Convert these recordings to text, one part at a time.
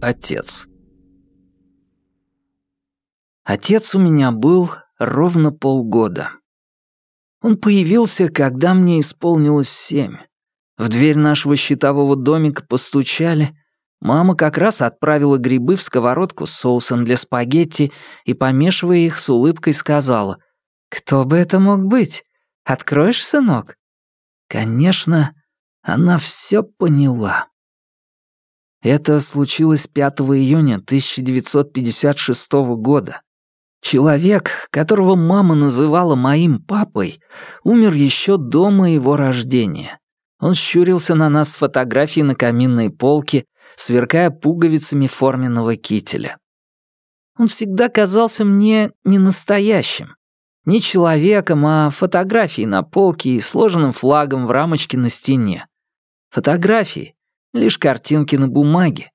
отец. Отец у меня был ровно полгода. Он появился, когда мне исполнилось семь. В дверь нашего щитового домика постучали. Мама как раз отправила грибы в сковородку с соусом для спагетти и, помешивая их, с улыбкой сказала, «Кто бы это мог быть? Откроешь, сынок?» Конечно, она все поняла. Это случилось 5 июня 1956 года. Человек, которого мама называла моим папой, умер еще до моего рождения. Он щурился на нас с фотографией на каминной полке, сверкая пуговицами форменного кителя. Он всегда казался мне не настоящим. Не человеком, а фотографией на полке и сложенным флагом в рамочке на стене. Фотографии — лишь картинки на бумаге,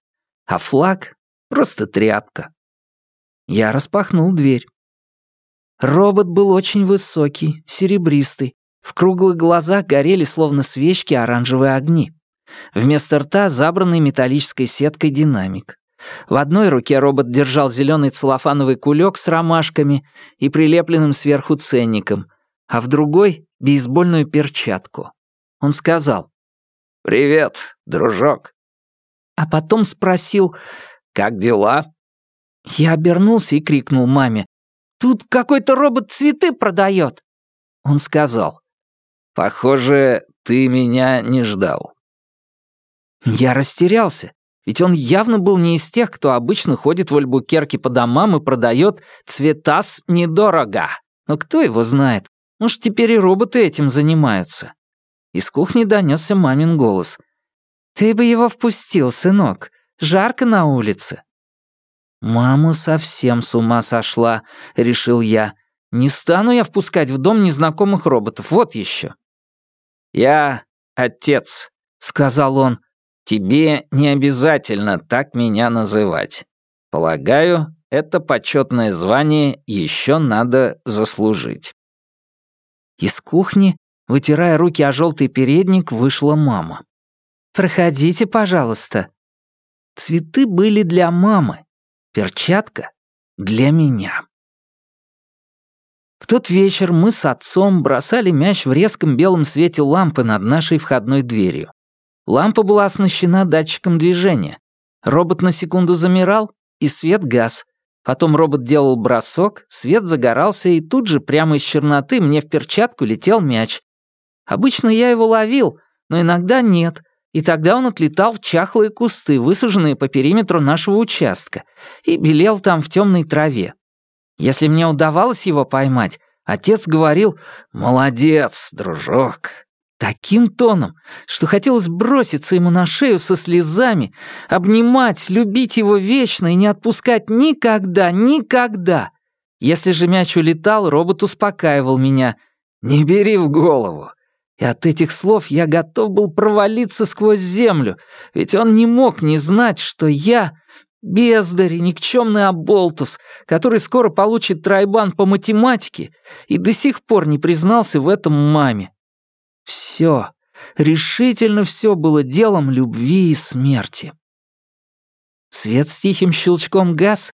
а флаг — просто тряпка. Я распахнул дверь. Робот был очень высокий, серебристый. В круглых глазах горели словно свечки оранжевые огни. Вместо рта забранный металлической сеткой динамик. В одной руке робот держал зеленый целлофановый кулек с ромашками и прилепленным сверху ценником, а в другой — бейсбольную перчатку. Он сказал «Привет, дружок». А потом спросил «Как дела?» Я обернулся и крикнул маме. «Тут какой-то робот цветы продает!» Он сказал. «Похоже, ты меня не ждал». Я растерялся, ведь он явно был не из тех, кто обычно ходит в Альбукерке по домам и продает цветас недорого. Но кто его знает? Может, теперь и роботы этим занимаются. Из кухни донесся мамин голос. «Ты бы его впустил, сынок. Жарко на улице». «Мама совсем с ума сошла», — решил я. «Не стану я впускать в дом незнакомых роботов, вот еще». «Я отец», — сказал он. «Тебе не обязательно так меня называть. Полагаю, это почетное звание еще надо заслужить». Из кухни, вытирая руки о желтый передник, вышла мама. «Проходите, пожалуйста». Цветы были для мамы, Перчатка для меня. В тот вечер мы с отцом бросали мяч в резком белом свете лампы над нашей входной дверью. Лампа была оснащена датчиком движения. Робот на секунду замирал, и свет гас. Потом робот делал бросок, свет загорался, и тут же прямо из черноты мне в перчатку летел мяч. Обычно я его ловил, но иногда нет — и тогда он отлетал в чахлые кусты, высаженные по периметру нашего участка, и белел там в темной траве. Если мне удавалось его поймать, отец говорил «Молодец, дружок», таким тоном, что хотелось броситься ему на шею со слезами, обнимать, любить его вечно и не отпускать никогда, никогда. Если же мяч улетал, робот успокаивал меня. «Не бери в голову. И от этих слов я готов был провалиться сквозь землю, ведь он не мог не знать, что я — бездарь и никчемный оболтус, который скоро получит тройбан по математике и до сих пор не признался в этом маме. Все, решительно все было делом любви и смерти. Свет с тихим щелчком газ,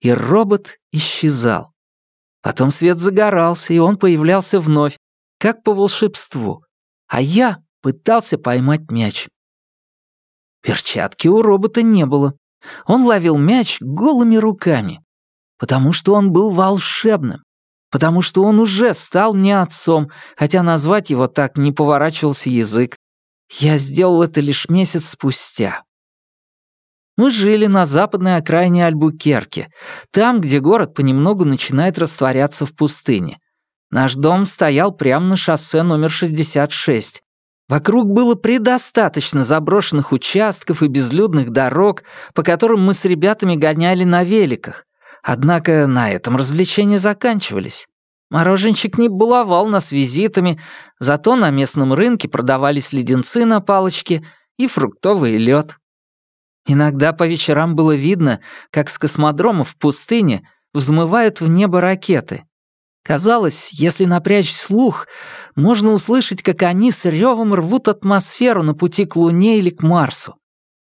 и робот исчезал. Потом свет загорался, и он появлялся вновь, как по волшебству, а я пытался поймать мяч. Перчатки у робота не было. Он ловил мяч голыми руками, потому что он был волшебным, потому что он уже стал мне отцом, хотя назвать его так не поворачивался язык. Я сделал это лишь месяц спустя. Мы жили на западной окраине Альбукерки, там, где город понемногу начинает растворяться в пустыне. Наш дом стоял прямо на шоссе номер 66. Вокруг было предостаточно заброшенных участков и безлюдных дорог, по которым мы с ребятами гоняли на великах. Однако на этом развлечения заканчивались. Мороженщик не баловал нас визитами, зато на местном рынке продавались леденцы на палочке и фруктовый лед. Иногда по вечерам было видно, как с космодрома в пустыне взмывают в небо ракеты. Казалось, если напрячь слух, можно услышать, как они с ревом рвут атмосферу на пути к Луне или к Марсу.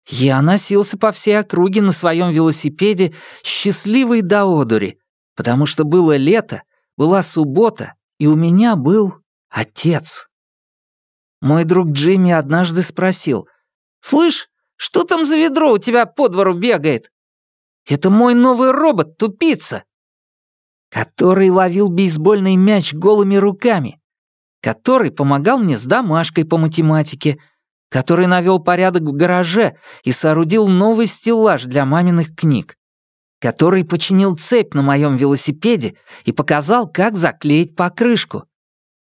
Я носился по всей округе на своем велосипеде, счастливый до одури, потому что было лето, была суббота, и у меня был отец. Мой друг Джимми однажды спросил, «Слышь, что там за ведро у тебя по двору бегает?» «Это мой новый робот, тупица!» Который ловил бейсбольный мяч голыми руками, который помогал мне с домашкой по математике, который навел порядок в гараже и соорудил новый стеллаж для маминых книг, который починил цепь на моем велосипеде и показал, как заклеить покрышку,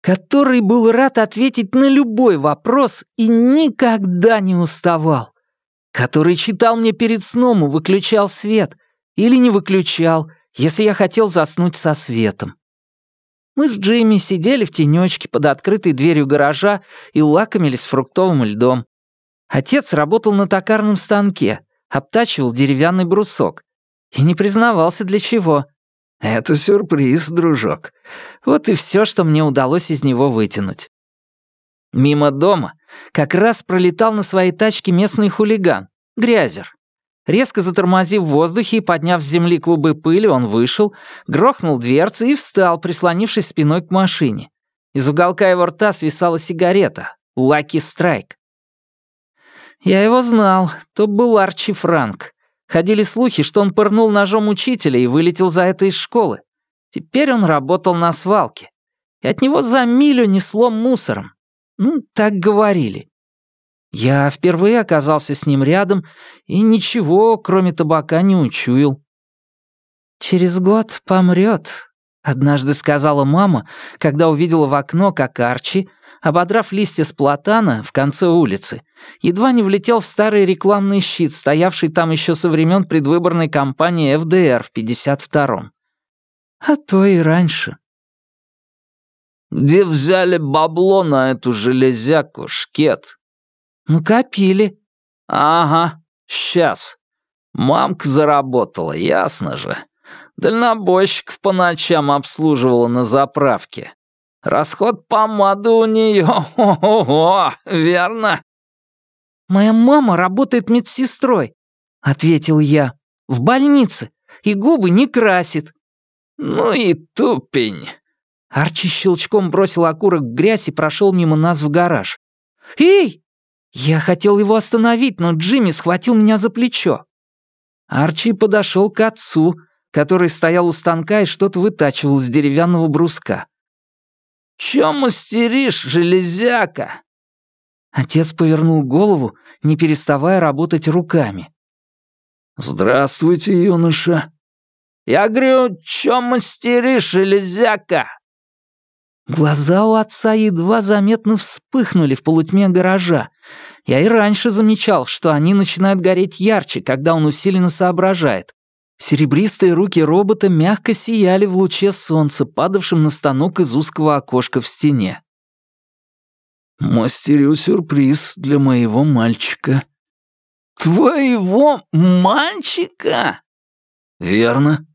который был рад ответить на любой вопрос и никогда не уставал, который читал мне перед сном и выключал свет или не выключал, если я хотел заснуть со светом. Мы с Джимми сидели в тенечке под открытой дверью гаража и лакомились фруктовым льдом. Отец работал на токарном станке, обтачивал деревянный брусок. И не признавался для чего. Это сюрприз, дружок. Вот и все, что мне удалось из него вытянуть. Мимо дома как раз пролетал на своей тачке местный хулиган, Грязер. Резко затормозив в воздухе и подняв с земли клубы пыли, он вышел, грохнул дверцы и встал, прислонившись спиной к машине. Из уголка его рта свисала сигарета. Лаки Страйк. Я его знал. То был Арчи Франк. Ходили слухи, что он пырнул ножом учителя и вылетел за это из школы. Теперь он работал на свалке. И от него за милю несло мусором. Ну, так говорили. Я впервые оказался с ним рядом и ничего, кроме табака, не учуял. «Через год помрет», — однажды сказала мама, когда увидела в окно, как Арчи, ободрав листья с платана в конце улицы, едва не влетел в старый рекламный щит, стоявший там еще со времен предвыборной кампании ФДР в 52-м. А то и раньше. «Где взяли бабло на эту железяку, шкет?» «Накопили». «Ага, сейчас. Мамка заработала, ясно же. Дальнобойщиков по ночам обслуживала на заправке. Расход помады у нее, ого, верно?» «Моя мама работает медсестрой», — ответил я. «В больнице. И губы не красит». «Ну и тупень». Арчи щелчком бросил окурок в грязь и прошел мимо нас в гараж. «Эй!» Я хотел его остановить, но Джимми схватил меня за плечо. Арчи подошел к отцу, который стоял у станка и что-то вытачивал из деревянного бруска. «Чё мастеришь, железяка?» Отец повернул голову, не переставая работать руками. «Здравствуйте, юноша». «Я говорю, чё мастеришь, железяка?» Глаза у отца едва заметно вспыхнули в полутьме гаража. Я и раньше замечал, что они начинают гореть ярче, когда он усиленно соображает. Серебристые руки робота мягко сияли в луче солнца, падавшем на станок из узкого окошка в стене. «Мастерю сюрприз для моего мальчика». «Твоего мальчика?» «Верно».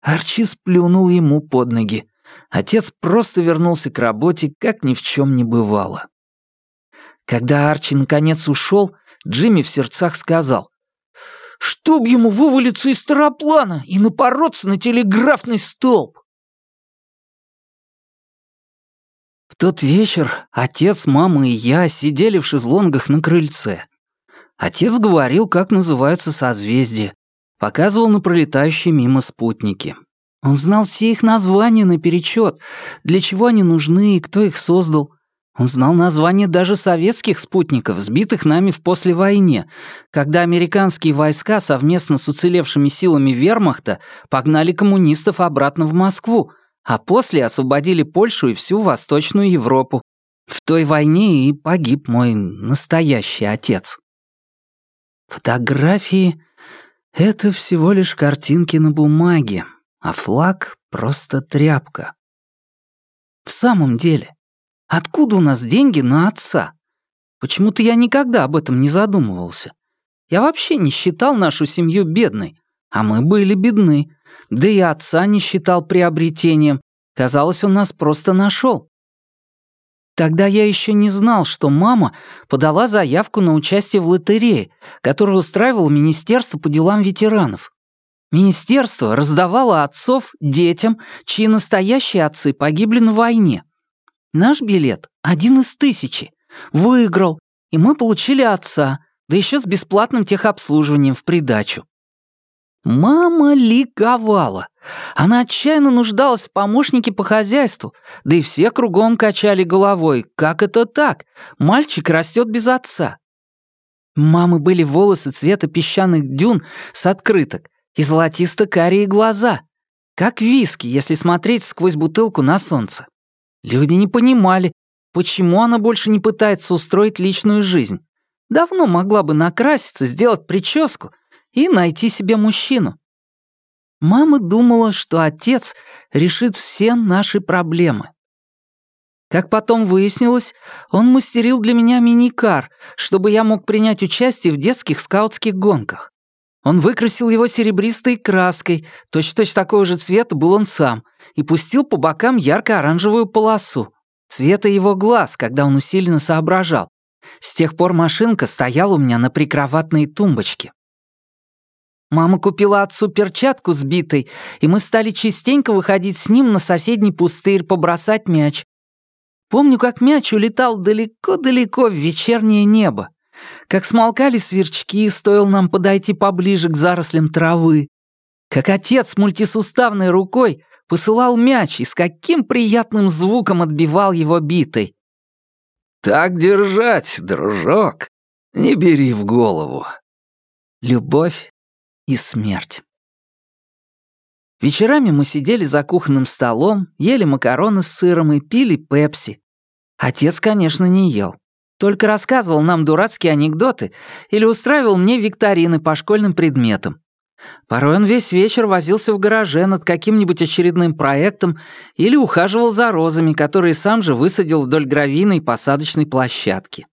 Арчи сплюнул ему под ноги. Отец просто вернулся к работе, как ни в чем не бывало. Когда Арчи наконец ушел, Джимми в сердцах сказал, «Чтоб ему вывалиться из тараплана и напороться на телеграфный столб!» В тот вечер отец, мама и я сидели в шезлонгах на крыльце. Отец говорил, как называются созвездия, показывал на пролетающие мимо спутники. Он знал все их названия наперечет, для чего они нужны и кто их создал. Он знал названия даже советских спутников, сбитых нами в послевойне, когда американские войска совместно с уцелевшими силами вермахта погнали коммунистов обратно в Москву, а после освободили Польшу и всю Восточную Европу. В той войне и погиб мой настоящий отец. Фотографии — это всего лишь картинки на бумаге, а флаг — просто тряпка. В самом деле, откуда у нас деньги на отца? Почему-то я никогда об этом не задумывался. Я вообще не считал нашу семью бедной, а мы были бедны. Да и отца не считал приобретением. Казалось, он нас просто нашел. Тогда я еще не знал, что мама подала заявку на участие в лотерее, которую устраивало Министерство по делам ветеранов. Министерство раздавало отцов детям, чьи настоящие отцы погибли на войне. Наш билет — один из тысячи. Выиграл, и мы получили отца, да еще с бесплатным техобслуживанием в придачу. Мама ликовала. Она отчаянно нуждалась в помощнике по хозяйству, да и все кругом качали головой. Как это так? Мальчик растет без отца. Мамы были волосы цвета песчаных дюн с открыток и золотисто-карие глаза. Как виски, если смотреть сквозь бутылку на солнце. Люди не понимали, почему она больше не пытается устроить личную жизнь. Давно могла бы накраситься, сделать прическу и найти себе мужчину. Мама думала, что отец решит все наши проблемы. Как потом выяснилось, он мастерил для меня мини-кар, чтобы я мог принять участие в детских скаутских гонках. Он выкрасил его серебристой краской, точно-точно такого же цвета был он сам, и пустил по бокам ярко-оранжевую полосу, цвета его глаз, когда он усиленно соображал. С тех пор машинка стояла у меня на прикроватной тумбочке. Мама купила отцу перчатку сбитой, и мы стали частенько выходить с ним на соседний пустырь побросать мяч. Помню, как мяч улетал далеко-далеко в вечернее небо, как смолкали сверчки, стоило нам подойти поближе к зарослям травы, как отец мультисуставной рукой посылал мяч и с каким приятным звуком отбивал его битой. «Так держать, дружок, не бери в голову». Любовь и смерть. Вечерами мы сидели за кухонным столом, ели макароны с сыром и пили пепси. Отец, конечно, не ел. Только рассказывал нам дурацкие анекдоты или устраивал мне викторины по школьным предметам. Порой он весь вечер возился в гараже над каким-нибудь очередным проектом или ухаживал за розами, которые сам же высадил вдоль гравийной посадочной площадки.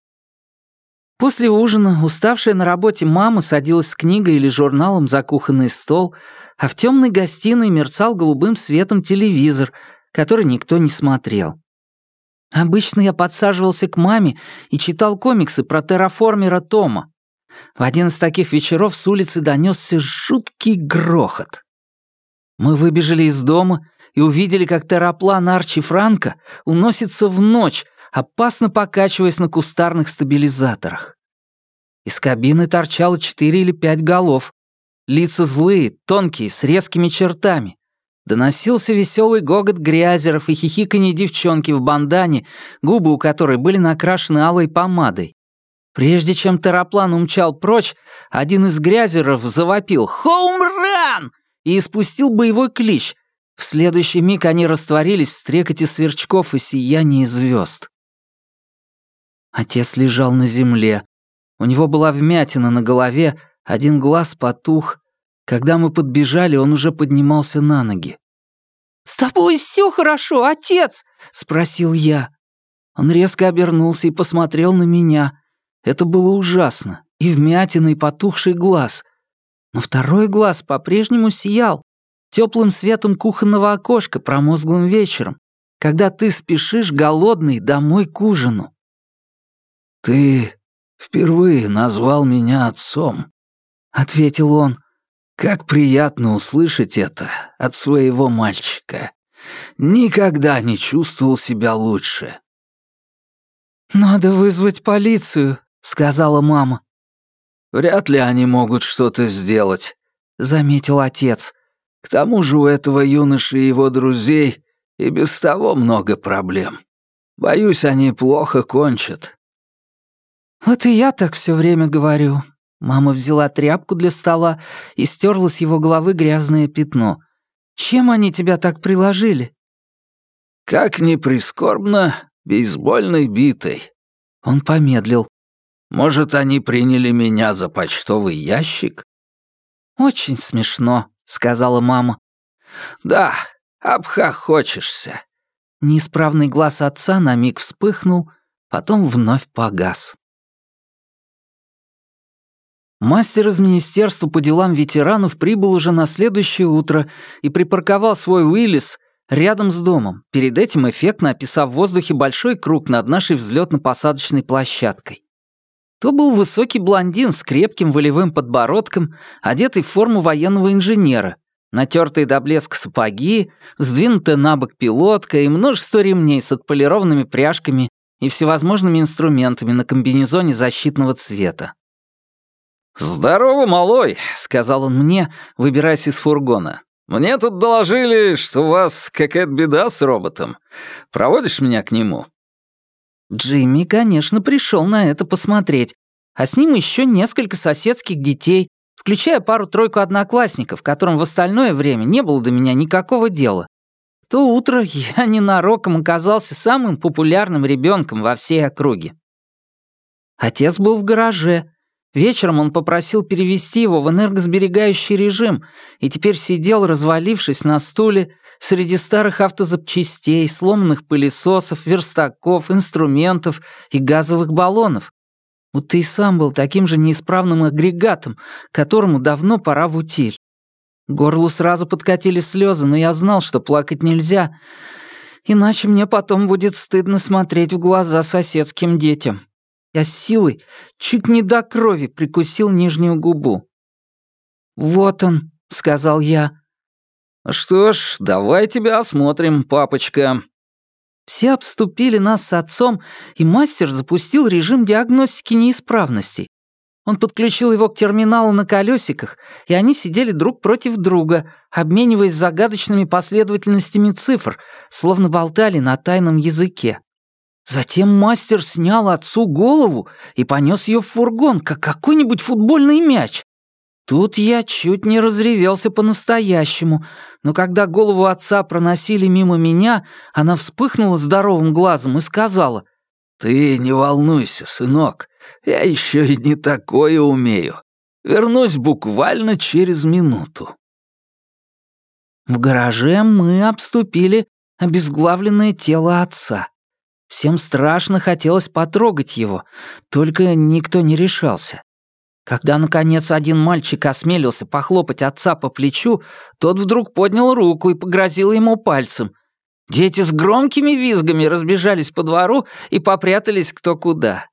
После ужина уставшая на работе мама садилась с книгой или журналом за кухонный стол, а в темной гостиной мерцал голубым светом телевизор, который никто не смотрел. Обычно я подсаживался к маме и читал комиксы про терраформера Тома. В один из таких вечеров с улицы донесся жуткий грохот. Мы выбежали из дома и увидели, как терраплан Арчи Франка уносится в ночь, опасно покачиваясь на кустарных стабилизаторах. Из кабины торчало четыре или пять голов. Лица злые, тонкие, с резкими чертами. Доносился веселый гогот грязеров и хихиканье девчонки в бандане, губы у которой были накрашены алой помадой. Прежде чем тераплан умчал прочь, один из грязеров завопил «Хоум-ран!» и испустил боевой клич. В следующий миг они растворились в стрекоте сверчков и сиянии звезд. Отец лежал на земле. У него была вмятина на голове, один глаз потух. Когда мы подбежали, он уже поднимался на ноги. «С тобой все хорошо, отец?» — спросил я. Он резко обернулся и посмотрел на меня. Это было ужасно. И вмятина, и потухший глаз. Но второй глаз по-прежнему сиял, теплым светом кухонного окошка промозглым вечером, когда ты спешишь голодный домой к ужину. «Ты впервые назвал меня отцом», — ответил он. «Как приятно услышать это от своего мальчика. Никогда не чувствовал себя лучше». «Надо вызвать полицию», — сказала мама. «Вряд ли они могут что-то сделать», — заметил отец. «К тому же у этого юноши и его друзей и без того много проблем. Боюсь, они плохо кончат». «Вот и я так все время говорю». Мама взяла тряпку для стола и стерла с его головы грязное пятно. «Чем они тебя так приложили?» «Как ни прискорбно, бейсбольной битой». Он помедлил. «Может, они приняли меня за почтовый ящик?» «Очень смешно», — сказала мама. «Да, обхохочешься». Неисправный глаз отца на миг вспыхнул, потом вновь погас. Мастер из Министерства по делам ветеранов прибыл уже на следующее утро и припарковал свой Уиллис рядом с домом, перед этим эффектно описав в воздухе большой круг над нашей взлетно-посадочной площадкой. То был высокий блондин с крепким волевым подбородком, одетый в форму военного инженера, натертые до блеска сапоги, сдвинутая на бок пилотка и множество ремней с отполированными пряжками и всевозможными инструментами на комбинезоне защитного цвета. «Здорово, малой», — сказал он мне, выбираясь из фургона. «Мне тут доложили, что у вас какая-то беда с роботом. Проводишь меня к нему?» Джимми, конечно, пришел на это посмотреть, а с ним еще несколько соседских детей, включая пару-тройку одноклассников, которым в остальное время не было до меня никакого дела. То утро я ненароком оказался самым популярным ребенком во всей округе. Отец был в гараже. Вечером он попросил перевести его в энергосберегающий режим и теперь сидел, развалившись на стуле, среди старых автозапчастей, сломанных пылесосов, верстаков, инструментов и газовых баллонов. Будто и сам был таким же неисправным агрегатом, которому давно пора в утиль. Горлу сразу подкатили слезы, но я знал, что плакать нельзя, иначе мне потом будет стыдно смотреть в глаза соседским детям. Я силой, чуть не до крови, прикусил нижнюю губу. «Вот он», — сказал я, «Что ж, давай тебя осмотрим, папочка». Все обступили нас с отцом, и мастер запустил режим диагностики неисправностей. Он подключил его к терминалу на колесиках, и они сидели друг против друга, обмениваясь загадочными последовательностями цифр, словно болтали на тайном языке. Затем мастер снял отцу голову и понес ее в фургон, как какой-нибудь футбольный мяч, Тут я чуть не разревелся по-настоящему, но когда голову отца проносили мимо меня, она вспыхнула здоровым глазом и сказала, «Ты не волнуйся, сынок, я еще и не такое умею. Вернусь буквально через минуту». В гараже мы обступили обезглавленное тело отца. Всем страшно хотелось потрогать его, только никто не решался. Когда, наконец, один мальчик осмелился похлопать отца по плечу, тот вдруг поднял руку и погрозил ему пальцем. Дети с громкими визгами разбежались по двору и попрятались кто куда.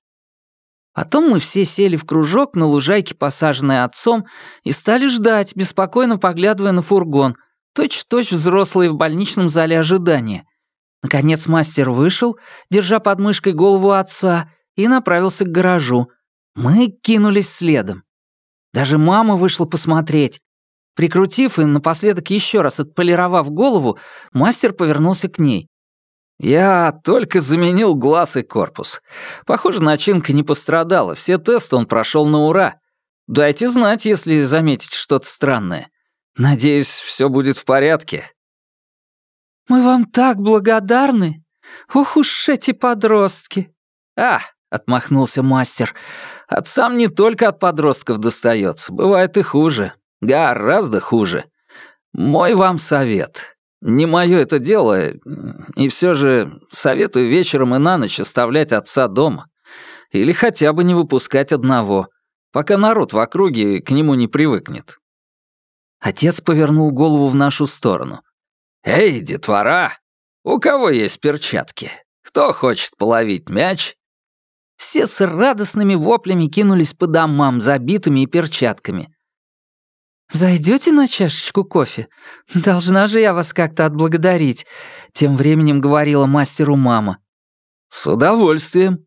Потом мы все сели в кружок на лужайке, посаженной отцом, и стали ждать, беспокойно поглядывая на фургон, точь-в-точь взрослые в больничном зале ожидания. Наконец мастер вышел, держа под мышкой голову отца, и направился к гаражу, мы кинулись следом. Даже мама вышла посмотреть. Прикрутив и напоследок еще раз отполировав голову, мастер повернулся к ней. «Я только заменил глаз и корпус. Похоже, начинка не пострадала, все тесты он прошел на ура. Дайте знать, если заметите что-то странное. Надеюсь, все будет в порядке». «Мы вам так благодарны! Ох уж эти подростки!» «А, — отмахнулся мастер. «Отцам не только от подростков достается, бывает и хуже. Гораздо хуже. Мой вам совет. Не мое это дело, и все же советую вечером и на ночь оставлять отца дома. Или хотя бы не выпускать одного, пока народ в округе к нему не привыкнет». Отец повернул голову в нашу сторону. «Эй, детвора, у кого есть перчатки? Кто хочет половить мяч?» Все с радостными воплями кинулись по домам, забитыми и перчатками. «Зайдете на чашечку кофе? Должна же я вас как-то отблагодарить», — тем временем говорила мастеру мама. «С удовольствием».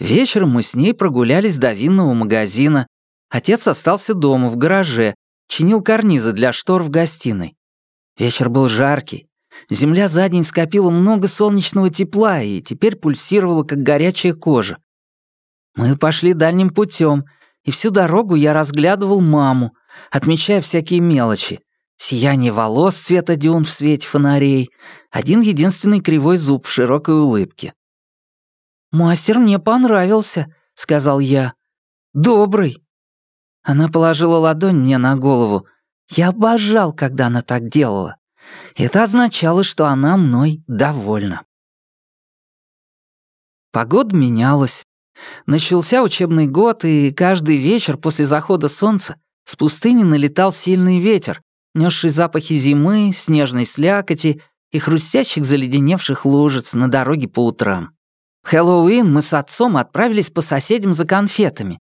Вечером мы с ней прогулялись до винного магазина. Отец остался дома, в гараже, чинил карнизы для штор в гостиной. Вечер был жаркий. Земля за день скопила много солнечного тепла и теперь пульсировала, как горячая кожа. Мы пошли дальним путем, и всю дорогу я разглядывал маму, отмечая всякие мелочи. Сияние волос цвета дюн в свете фонарей, один единственный кривой зуб в широкой улыбке. «Мастер мне понравился», — сказал я. «Добрый». Она положила ладонь мне на голову. Я обожал, когда она так делала. Это означало, что она мной довольна. Погода менялась. Начался учебный год, и каждый вечер после захода солнца с пустыни налетал сильный ветер, несший запахи зимы, снежной слякоти и хрустящих заледеневших лужиц на дороге по утрам. В Хэллоуин мы с отцом отправились по соседям за конфетами.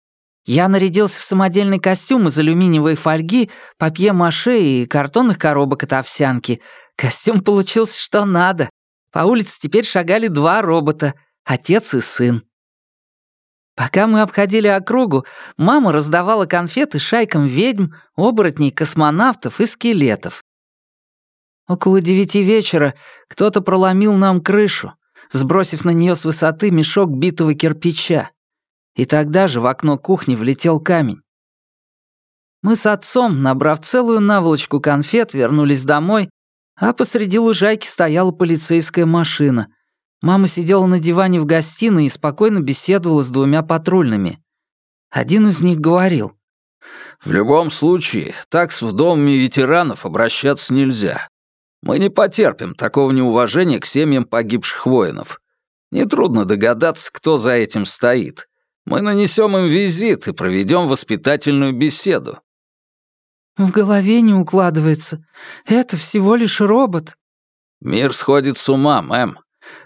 Я нарядился в самодельный костюм из алюминиевой фольги, папье-маше и картонных коробок от овсянки. Костюм получился что надо. По улице теперь шагали два робота — отец и сын. Пока мы обходили округу, мама раздавала конфеты шайкам ведьм, оборотней, космонавтов и скелетов. Около девяти вечера кто-то проломил нам крышу, сбросив на нее с высоты мешок битого кирпича. И тогда же в окно кухни влетел камень. Мы с отцом, набрав целую наволочку конфет, вернулись домой, а посреди лужайки стояла полицейская машина. Мама сидела на диване в гостиной и спокойно беседовала с двумя патрульными. Один из них говорил. «В любом случае, так в доме ветеранов обращаться нельзя. Мы не потерпим такого неуважения к семьям погибших воинов. Нетрудно догадаться, кто за этим стоит. Мы нанесем им визит и проведем воспитательную беседу». «В голове не укладывается. Это всего лишь робот». «Мир сходит с ума, мэм.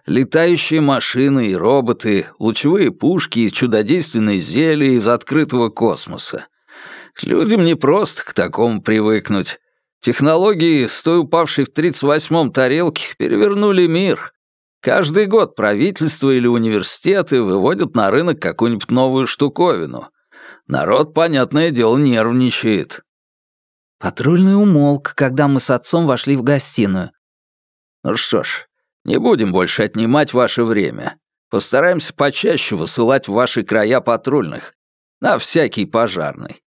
Летающие машины и роботы, лучевые пушки и чудодейственные зелья из открытого космоса. Людям не просто к такому привыкнуть. Технологии, с той упавшей в 38-м тарелке, перевернули мир. Каждый год правительство или университеты выводят на рынок какую-нибудь новую штуковину. Народ, понятное дело, нервничает. Патрульный умолк, когда мы с отцом вошли в гостиную. Ну что ж, не будем больше отнимать ваше время. Постараемся почаще высылать в ваши края патрульных. На всякий пожарный.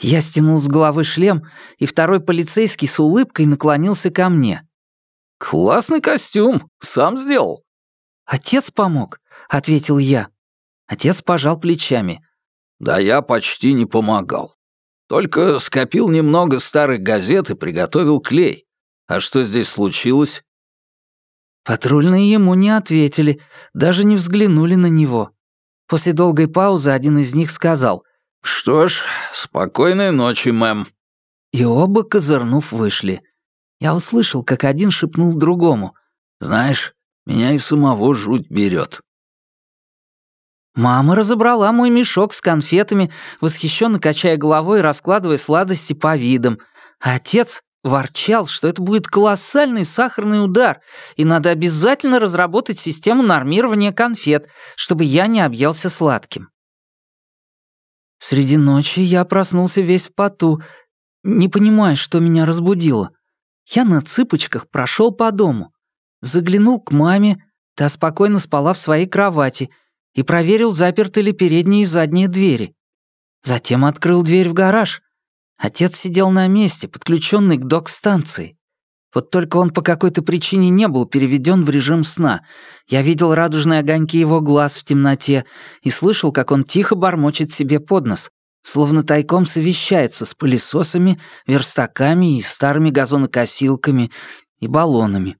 Я стянул с головы шлем, и второй полицейский с улыбкой наклонился ко мне. «Классный костюм, сам сделал». «Отец помог», — ответил я. Отец пожал плечами. «Да я почти не помогал. Только скопил немного старых газет и приготовил клей. А что здесь случилось?» Патрульные ему не ответили, даже не взглянули на него. После долгой паузы один из них сказал «Что ж, спокойной ночи, мэм». И оба, козырнув, вышли. Я услышал, как один шепнул другому. «Знаешь, меня и самого жуть берет». Мама разобрала мой мешок с конфетами, восхищенно качая головой и раскладывая сладости по видам. Отец ворчал, что это будет колоссальный сахарный удар, и надо обязательно разработать систему нормирования конфет, чтобы я не объелся сладким. Среди ночи я проснулся весь в поту, не понимая, что меня разбудило. Я на цыпочках прошел по дому, заглянул к маме, та спокойно спала в своей кровати, и проверил, заперты ли передние и задние двери. Затем открыл дверь в гараж. Отец сидел на месте, подключенный к док-станции. Вот только он по какой-то причине не был переведен в режим сна. Я видел радужные огоньки его глаз в темноте и слышал, как он тихо бормочет себе под нос, словно тайком совещается с пылесосами, верстаками и старыми газонокосилками и баллонами.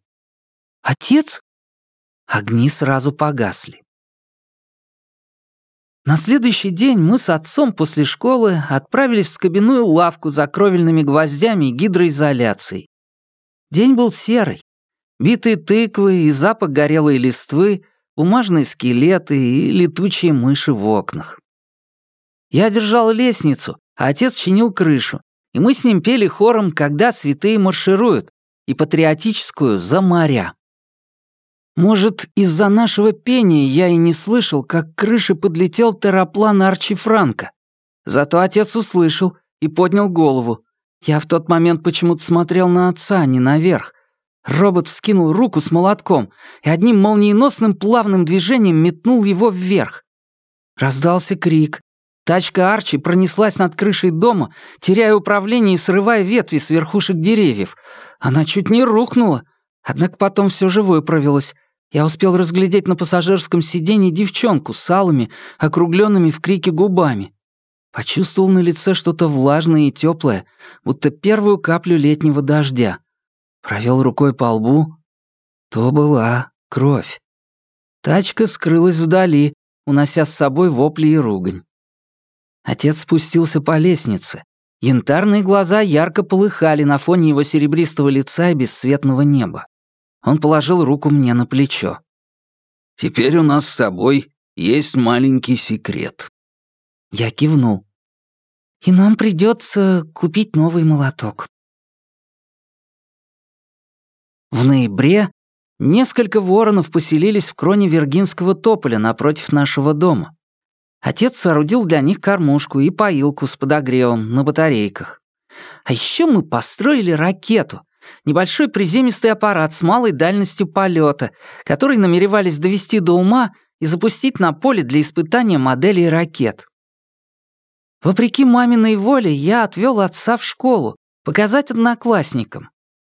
«Отец?» Огни сразу погасли. На следующий день мы с отцом после школы отправились в скобяную лавку за кровельными гвоздями и гидроизоляцией. День был серый. Битые тыквы и запах горелой листвы, бумажные скелеты и летучие мыши в окнах. Я держал лестницу, а отец чинил крышу, и мы с ним пели хором «Когда святые маршируют» и патриотическую «За моря». Может, из-за нашего пения я и не слышал, как к крыше подлетел тераплан Арчи Франка. Зато отец услышал и поднял голову. Я в тот момент почему-то смотрел на отца, а не наверх. Робот вскинул руку с молотком и одним молниеносным плавным движением метнул его вверх. Раздался крик. Тачка Арчи пронеслась над крышей дома, теряя управление и срывая ветви с верхушек деревьев. Она чуть не рухнула, однако потом все же выправилась. Я успел разглядеть на пассажирском сиденье девчонку с алыми, округленными в крике губами. Почувствовал на лице что-то влажное и теплое, будто первую каплю летнего дождя. Провел рукой по лбу. То была кровь. Тачка скрылась вдали, унося с собой вопли и ругань. Отец спустился по лестнице. Янтарные глаза ярко полыхали на фоне его серебристого лица и бесцветного неба. Он положил руку мне на плечо. «Теперь у нас с тобой есть маленький секрет». Я кивнул. «И нам придется купить новый молоток». В ноябре несколько воронов поселились в кроне виргинского тополя напротив нашего дома. Отец соорудил для них кормушку и поилку с подогревом на батарейках. А еще мы построили ракету, небольшой приземистый аппарат с малой дальностью полета, который намеревались довести до ума и запустить на поле для испытания моделей ракет. Вопреки маминой воле, я отвел отца в школу, показать одноклассникам.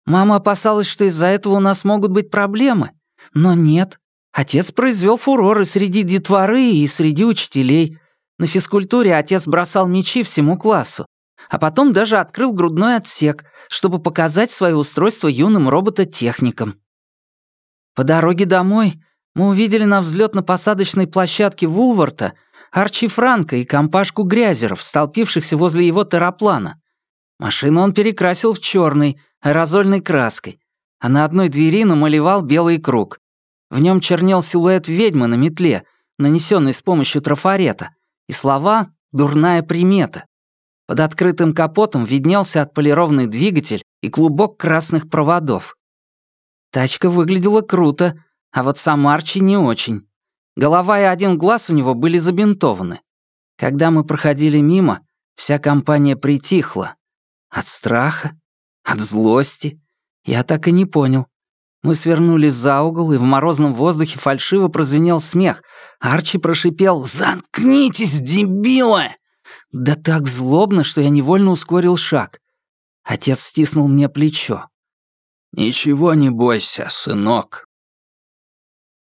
Мама опасалась, что из-за этого у нас могут быть проблемы. Но нет. Отец произвел фурор и среди детворы, и среди учителей. На физкультуре отец бросал мячи всему классу, а потом даже открыл грудной отсек, чтобы показать свое устройство юным робототехникам. По дороге домой мы увидели на взлетно-посадочной площадке Вулварта Арчи Франка и компашку грязеров, столпившихся возле его тераплана. Машину он перекрасил в черный, аэрозольной краской, а на одной двери намалевал белый круг. В нем чернел силуэт ведьмы на метле, нанесенный с помощью трафарета, и слова «дурная примета». Под открытым капотом виднелся отполированный двигатель и клубок красных проводов. Тачка выглядела круто, а вот сам Арчи не очень. Голова и один глаз у него были забинтованы. Когда мы проходили мимо, вся компания притихла. От страха? От злости? Я так и не понял. Мы свернули за угол, и в морозном воздухе фальшиво прозвенел смех. Арчи прошипел «Заткнитесь, дебилы!» Да так злобно, что я невольно ускорил шаг. Отец стиснул мне плечо. «Ничего не бойся, сынок».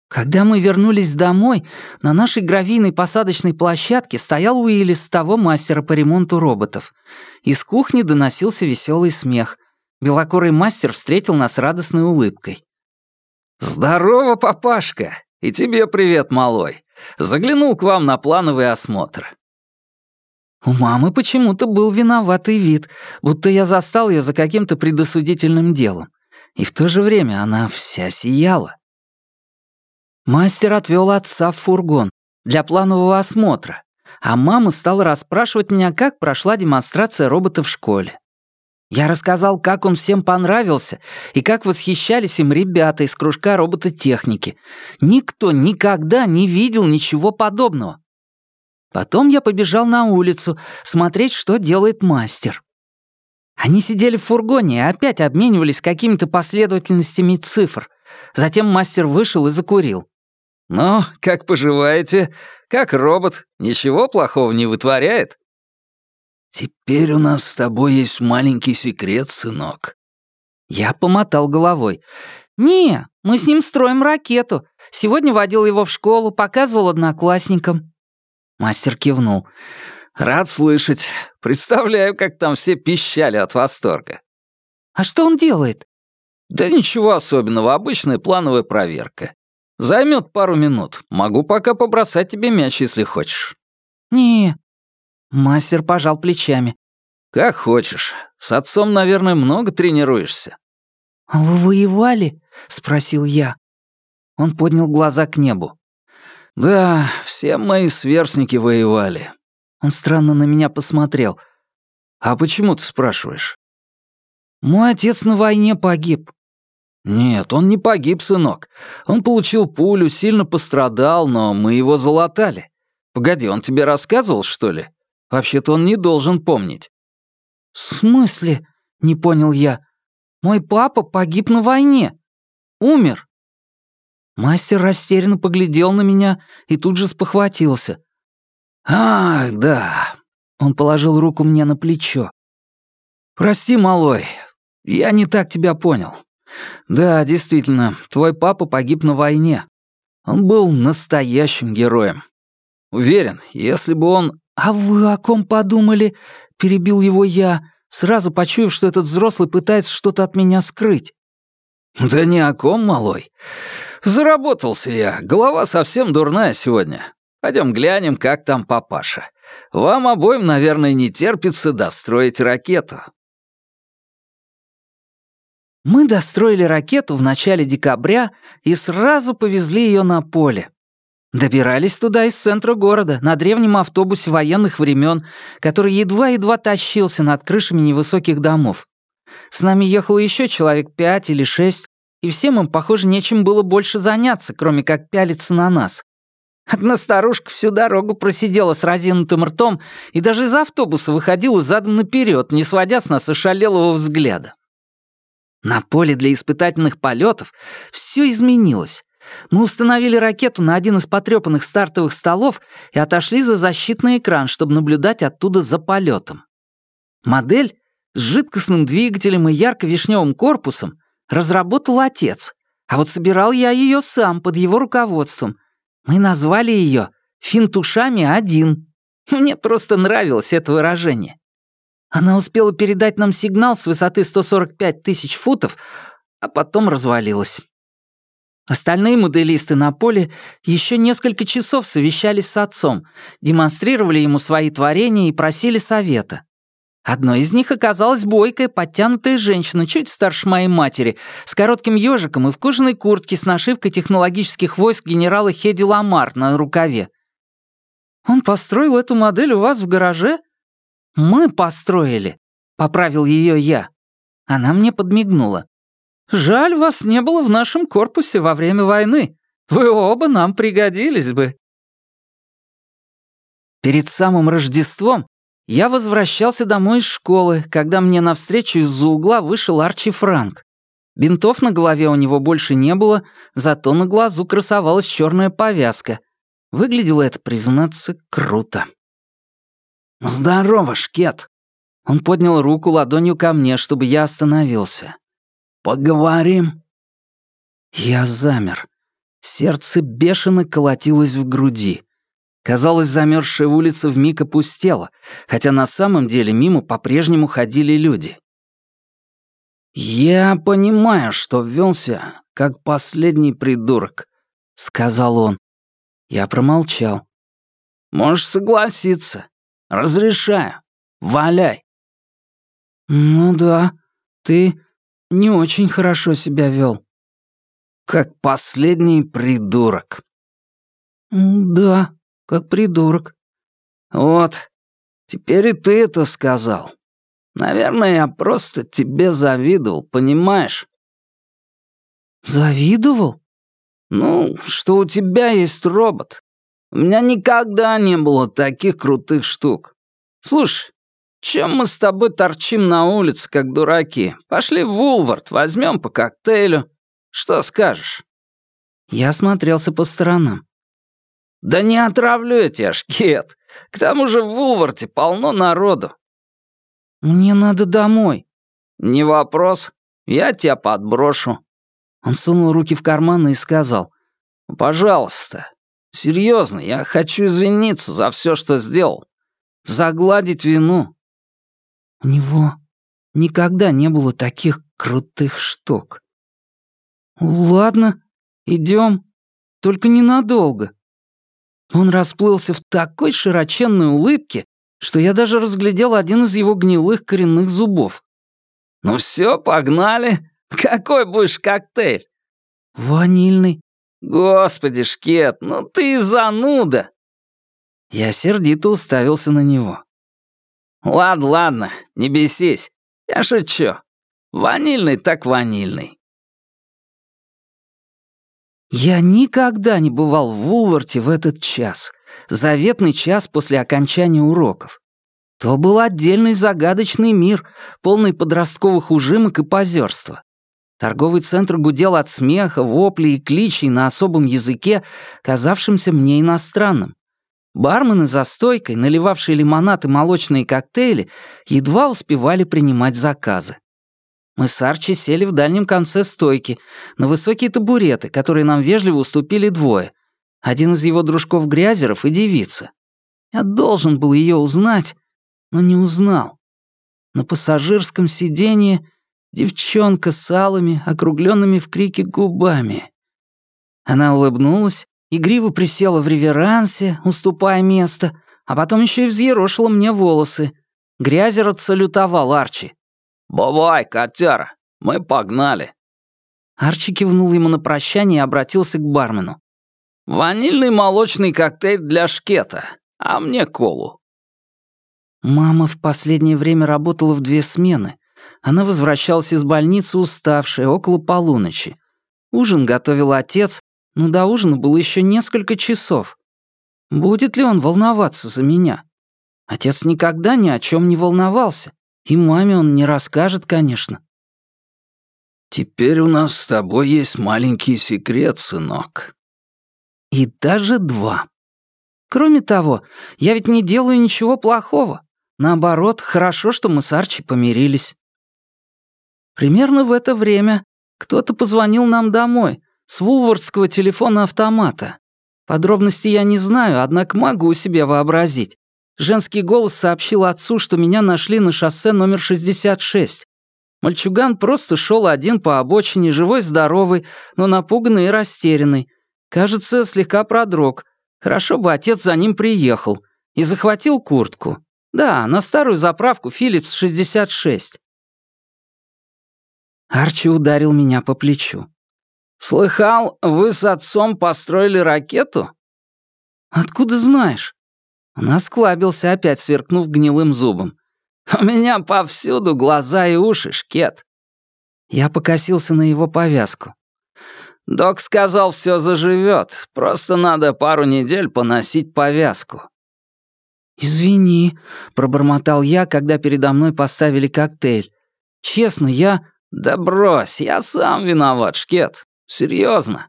Когда мы вернулись домой, на нашей гравийной посадочной площадке стоял Уиллис того мастера по ремонту роботов. Из кухни доносился веселый смех. Белокорый мастер встретил нас радостной улыбкой. «Здорово, папашка! И тебе привет, малой! Заглянул к вам на плановый осмотр. У мамы почему-то был виноватый вид, будто я застал ее за каким-то предосудительным делом. И в то же время она вся сияла. Мастер отвел отца в фургон для планового осмотра, а мама стала расспрашивать меня, как прошла демонстрация робота в школе. Я рассказал, как он всем понравился и как восхищались им ребята из кружка робототехники. Никто никогда не видел ничего подобного. Потом я побежал на улицу смотреть, что делает мастер. Они сидели в фургоне и опять обменивались какими-то последовательностями цифр. Затем мастер вышел и закурил. «Ну, как поживаете? Как робот? Ничего плохого не вытворяет?» «Теперь у нас с тобой есть маленький секрет, сынок». Я помотал головой. «Не, мы с ним строим ракету. Сегодня водил его в школу, показывал одноклассникам». Мастер кивнул. «Рад слышать. Представляю, как там все пищали от восторга». «А что он делает?» «Да ничего особенного, обычная плановая проверка. Займет пару минут. Могу пока побросать тебе мяч, если хочешь». «Не». Мастер пожал плечами. «Как хочешь. С отцом, наверное, много тренируешься». «А вы воевали?» — спросил я. Он поднял глаза к небу. «Да, все мои сверстники воевали». Он странно на меня посмотрел. «А почему ты спрашиваешь?» «Мой отец на войне погиб». «Нет, он не погиб, сынок. Он получил пулю, сильно пострадал, но мы его залатали. Погоди, он тебе рассказывал, что ли? Вообще-то он не должен помнить». «В смысле?» — не понял я. «Мой папа погиб на войне. Умер». Мастер растерянно поглядел на меня и тут же спохватился. «Ах, да!» Он положил руку мне на плечо. «Прости, малой, я не так тебя понял. Да, действительно, твой папа погиб на войне. Он был настоящим героем. Уверен, если бы он...» «А вы о ком подумали?» — перебил его я, сразу почуяв, что этот взрослый пытается что-то от меня скрыть. «Да ни о ком, малой. Заработался я, голова совсем дурная сегодня. Пойдем глянем, как там папаша. Вам обоим, наверное, не терпится достроить ракету. Мы достроили ракету в начале декабря и сразу повезли ее на поле. Добирались туда из центра города, на древнем автобусе военных времен, который едва-едва тащился над крышами невысоких домов. С нами ехало еще человек пять или шесть, и всем им, похоже, нечем было больше заняться, кроме как пялиться на нас. Одна старушка всю дорогу просидела с разинутым ртом и даже из автобуса выходила задом наперед, не сводя с нас ошалелого взгляда. На поле для испытательных полетов все изменилось. Мы установили ракету на один из потрепанных стартовых столов и отошли за защитный экран, чтобы наблюдать оттуда за полетом. Модель с жидкостным двигателем и ярко-вишневым корпусом разработал отец, а вот собирал я ее сам под его руководством. Мы назвали ее «Финтушами-1». Мне просто нравилось это выражение. Она успела передать нам сигнал с высоты 145 тысяч футов, а потом развалилась. Остальные моделисты на поле еще несколько часов совещались с отцом, демонстрировали ему свои творения и просили совета. Одной из них оказалась бойкая, подтянутая женщина, чуть старше моей матери, с коротким ежиком и в кожаной куртке с нашивкой технологических войск генерала Хеди Ламар на рукаве. «Он построил эту модель у вас в гараже?» «Мы построили», — поправил ее я. Она мне подмигнула. «Жаль, вас не было в нашем корпусе во время войны. Вы оба нам пригодились бы». Перед самым Рождеством я возвращался домой из школы, когда мне навстречу из-за угла вышел Арчи Франк. Бинтов на голове у него больше не было, зато на глазу красовалась черная повязка. Выглядело это, признаться, круто. «Здорово, Шкет!» Он поднял руку ладонью ко мне, чтобы я остановился. «Поговорим?» Я замер. Сердце бешено колотилось в груди. Казалось, замерзшая улица вмиг опустела, хотя на самом деле мимо по-прежнему ходили люди. «Я понимаю, что ввелся, как последний придурок», — сказал он. Я промолчал. «Можешь согласиться. Разрешаю. Валяй». «Ну да, ты не очень хорошо себя вел. «Как последний придурок». «Да, как придурок». «Вот, теперь и ты это сказал. Наверное, я просто тебе завидовал, понимаешь?» «Завидовал?» «Ну, что у тебя есть робот. У меня никогда не было таких крутых штук. Слушай, чем мы с тобой торчим на улице, как дураки? Пошли в Вулвард, возьмем по коктейлю. Что скажешь?» Я смотрелся по сторонам. «Да не отравлю я тебя, Шкет. К тому же в Вулварте полно народу». «Мне надо домой». «Не вопрос. Я тебя подброшу». Он сунул руки в карманы и сказал. «Пожалуйста, Серьезно, я хочу извиниться за все, что сделал. Загладить вину. У него никогда не было таких крутых штук. Ладно, идем, только ненадолго. Он расплылся в такой широченной улыбке, что я даже разглядел один из его гнилых коренных зубов. «Ну все, погнали. Какой будешь коктейль?» «Ванильный». «Господи, Шкет, ну ты зануда!» Я сердито уставился на него. «Ладно, ладно, не бесись. Я шучу. Ванильный так ванильный». Я никогда не бывал в Вулварте в этот час, заветный час после окончания уроков. То был отдельный загадочный мир, полный подростковых ужимок и позерства. Торговый центр гудел от смеха, воплей и кличей на особом языке, казавшемся мне иностранным. Бармены за стойкой, наливавшие лимонад и молочные коктейли, едва успевали принимать заказы. Мы с Арчи сели в дальнем конце стойки, на высокие табуреты, которые нам вежливо уступили двое. Один из его дружков-грязеров и девица. Я должен был ее узнать, но не узнал. На пассажирском сиденье Девчонка с алыми, округленными в крике губами. Она улыбнулась, игриво присела в реверансе, уступая место, а потом еще и взъерошила мне волосы. Грязер отсалютовал Арчи. «Бывай, котяра, Мы погнали». Арчи кивнул ему на прощание и обратился к бармену. «Ванильный молочный коктейль для шкета, а мне колу». Мама в последнее время работала в две смены. Она возвращалась из больницы уставшая, около полуночи. Ужин готовил отец, но до ужина было еще несколько часов. Будет ли он волноваться за меня? Отец никогда ни о чем не волновался, и маме он не расскажет, конечно. «Теперь у нас с тобой есть маленький секрет, сынок». И даже два. Кроме того, я ведь не делаю ничего плохого. Наоборот, хорошо, что мы с Арчи помирились. Примерно в это время кто-то позвонил нам домой с вулвардского телефона-автомата. Подробности я не знаю, однако могу себе вообразить. Женский голос сообщил отцу, что меня нашли на шоссе номер 66. Мальчуган просто шел один по обочине, живой-здоровый, но напуганный и растерянный. Кажется, слегка продрог. Хорошо бы отец за ним приехал. И захватил куртку. Да, на старую заправку «Филлипс 66». Арчи ударил меня по плечу. «Слыхал, вы с отцом построили ракету?» «Откуда знаешь?» Он осклабился, опять сверкнув гнилым зубом. «У меня повсюду глаза и уши, шкет». Я покосился на его повязку. «Док сказал, все заживет. Просто надо пару недель поносить повязку». «Извини», — пробормотал я, когда передо мной поставили коктейль. «Честно, я...» «Да брось, я сам виноват, Шкет. Серьезно.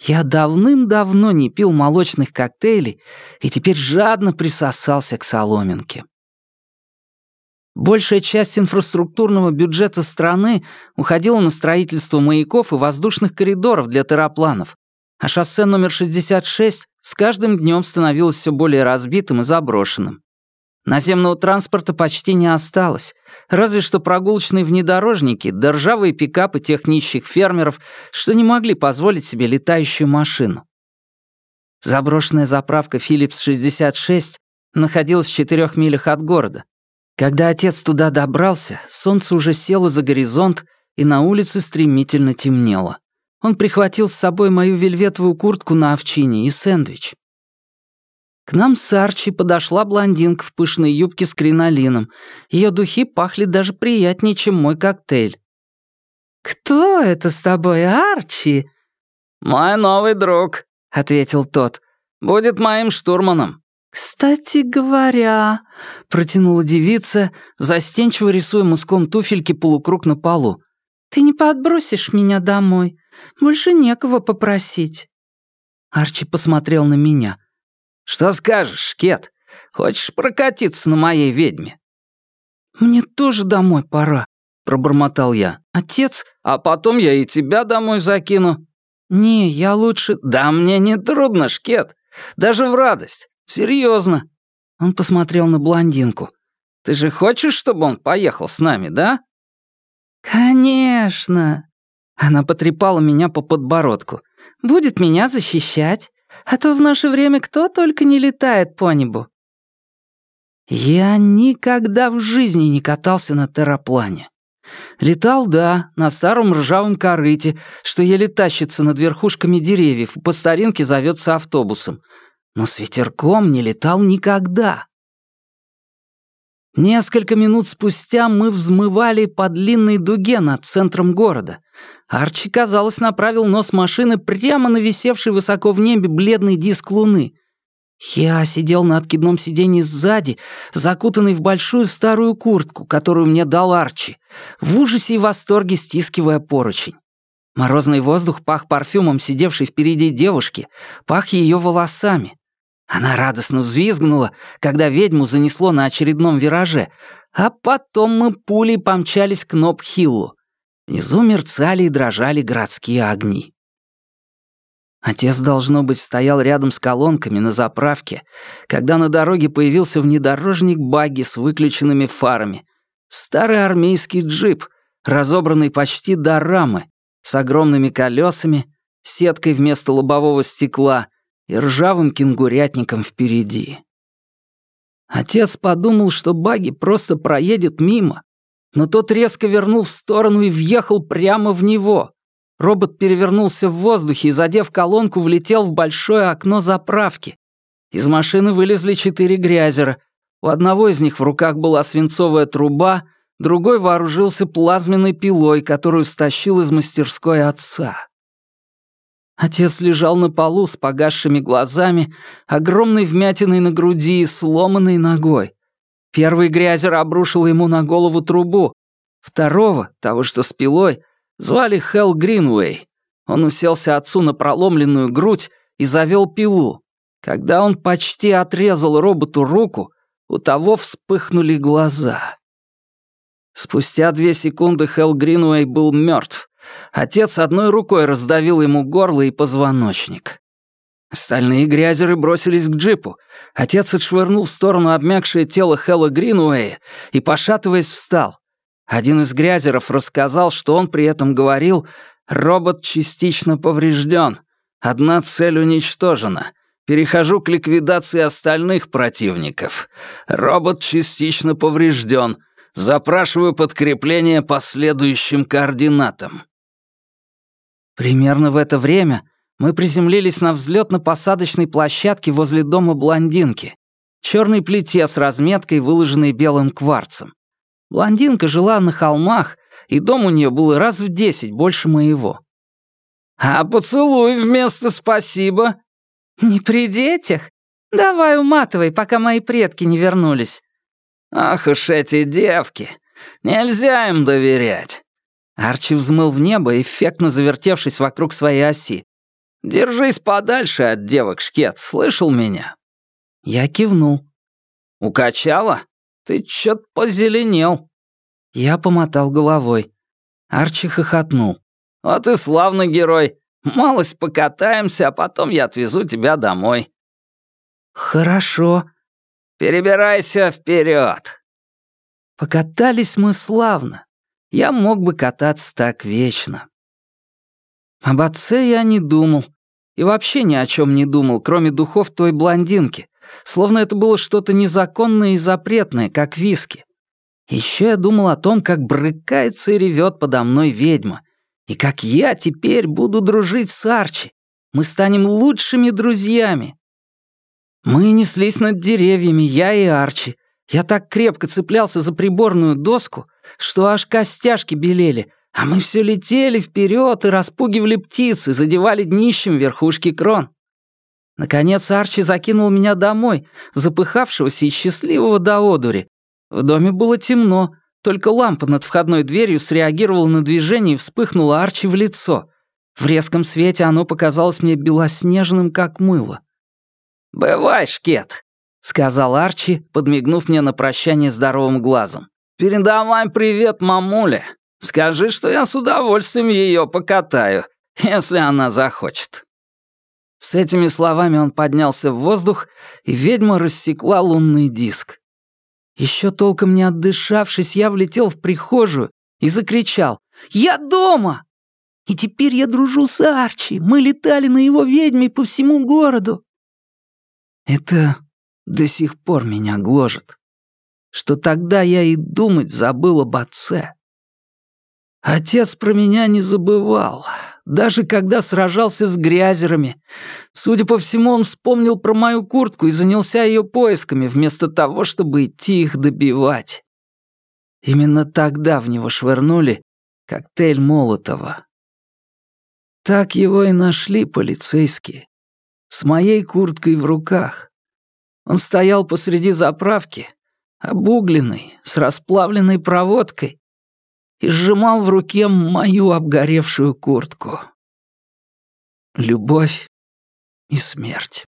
Я давным-давно не пил молочных коктейлей и теперь жадно присосался к соломинке. Большая часть инфраструктурного бюджета страны уходила на строительство маяков и воздушных коридоров для терапланов, а шоссе номер 66 с каждым днем становилось все более разбитым и заброшенным. Наземного транспорта почти не осталось, разве что прогулочные внедорожники да ржавые пикапы тех нищих фермеров, что не могли позволить себе летающую машину. Заброшенная заправка «Филлипс-66» находилась в четырех милях от города. Когда отец туда добрался, солнце уже село за горизонт, и на улице стремительно темнело. Он прихватил с собой мою вельветовую куртку на овчине и сэндвич. К нам с Арчи подошла блондинка в пышной юбке с кринолином. Ее духи пахли даже приятнее, чем мой коктейль. «Кто это с тобой, Арчи?» «Мой новый друг», — ответил тот. «Будет моим штурманом». «Кстати говоря», — протянула девица, застенчиво рисуя мыском туфельки полукруг на полу. «Ты не подбросишь меня домой? Больше некого попросить». Арчи посмотрел на меня. «Что скажешь, Кет? Хочешь прокатиться на моей ведьме?» «Мне тоже домой пора», — пробормотал я. «Отец...» «А потом я и тебя домой закину». «Не, я лучше...» «Да мне не трудно, Шкет. Даже в радость. Серьезно. Он посмотрел на блондинку. «Ты же хочешь, чтобы он поехал с нами, да?» «Конечно!» Она потрепала меня по подбородку. «Будет меня защищать. А то в наше время кто только не летает по небу». Я никогда в жизни не катался на терраплане. Летал, да, на старом ржавом корыте, что еле тащится над верхушками деревьев, по старинке зовется автобусом. Но с ветерком не летал никогда. Несколько минут спустя мы взмывали по длинной дуге над центром города. Арчи, казалось, направил нос машины прямо на висевший высоко в небе бледный диск луны. Я сидел на откидном сиденье сзади, закутанный в большую старую куртку, которую мне дал Арчи, в ужасе и восторге стискивая поручень. Морозный воздух пах парфюмом сидевшей впереди девушки, пах ее волосами. Она радостно взвизгнула, когда ведьму занесло на очередном вираже, а потом мы пулей помчались к Ноб-Хиллу. Внизу мерцали и дрожали городские огни. Отец, должно быть, стоял рядом с колонками на заправке, когда на дороге появился внедорожник багги с выключенными фарами. Старый армейский джип, разобранный почти до рамы, с огромными колесами, сеткой вместо лобового стекла и ржавым кенгурятником впереди. Отец подумал, что баги просто проедет мимо. Но тот резко вернул в сторону и въехал прямо в него. Робот перевернулся в воздухе и, задев колонку, влетел в большое окно заправки. Из машины вылезли четыре грязера. У одного из них в руках была свинцовая труба, другой вооружился плазменной пилой, которую стащил из мастерской отца. Отец лежал на полу с погасшими глазами, огромной вмятиной на груди и сломанной ногой. Первый грязер обрушил ему на голову трубу. Второго, того, что с пилой, звали Хелл Гринуэй. Он уселся отцу на проломленную грудь и завел пилу. Когда он почти отрезал роботу руку, у того вспыхнули глаза. Спустя две секунды Хелл Гринуэй был мертв. Отец одной рукой раздавил ему горло и позвоночник. Остальные грязеры бросились к джипу. Отец отшвырнул в сторону обмякшее тело Хэлла Гринуэя и, пошатываясь, встал. Один из грязеров рассказал, что он при этом говорил «Робот частично поврежден. Одна цель уничтожена. Перехожу к ликвидации остальных противников. Робот частично поврежден. Запрашиваю подкрепление по следующим координатам». Примерно в это время мы приземлились на взлетно-посадочной площадке возле дома блондинки, черной плите с разметкой, выложенной белым кварцем. Блондинка жила на холмах, и дом у нее был раз в десять больше моего. «А поцелуй вместо спасибо?» «Не при детях? Давай уматывай, пока мои предки не вернулись». «Ах уж эти девки! Нельзя им доверять!» Арчи взмыл в небо, эффектно завертевшись вокруг своей оси. «Держись подальше от девок, Шкет, слышал меня?» Я кивнул. «Укачала? Ты чё-то позеленел». Я помотал головой. Арчи хохотнул. «Вот и славный герой. Малость покатаемся, а потом я отвезу тебя домой». «Хорошо». «Перебирайся вперед. Покатались мы славно. Я мог бы кататься так вечно. Об отце я не думал. И вообще ни о чем не думал, кроме духов той блондинки. Словно это было что-то незаконное и запретное, как виски. Еще я думал о том, как брыкается и ревет подо мной ведьма. И как я теперь буду дружить с Арчи. Мы станем лучшими друзьями. Мы неслись над деревьями, я и Арчи. Я так крепко цеплялся за приборную доску, что аж костяшки белели, а мы все летели вперед и распугивали птиц и задевали днищем верхушки крон. Наконец Арчи закинул меня домой, запыхавшегося и счастливого до одури. В доме было темно, только лампа над входной дверью среагировала на движение и вспыхнула Арчи в лицо. В резком свете оно показалось мне белоснежным, как мыло. «Бывай, шкет», — сказал Арчи, подмигнув мне на прощание здоровым глазом. «Передавай привет мамуле. Скажи, что я с удовольствием ее покатаю, если она захочет». С этими словами он поднялся в воздух, и ведьма рассекла лунный диск. Еще толком не отдышавшись, я влетел в прихожую и закричал «Я дома!» И теперь я дружу с Арчи. Мы летали на его ведьме по всему городу. Это до сих пор меня гложет, что тогда я и думать забыл об отце. Отец про меня не забывал, даже когда сражался с грязерами. Судя по всему, он вспомнил про мою куртку и занялся ее поисками, вместо того, чтобы идти их добивать. Именно тогда в него швырнули коктейль Молотова. Так его и нашли полицейские. С моей курткой в руках. Он стоял посреди заправки, обугленный, с расплавленной проводкой, и сжимал в руке мою обгоревшую куртку. Любовь и смерть.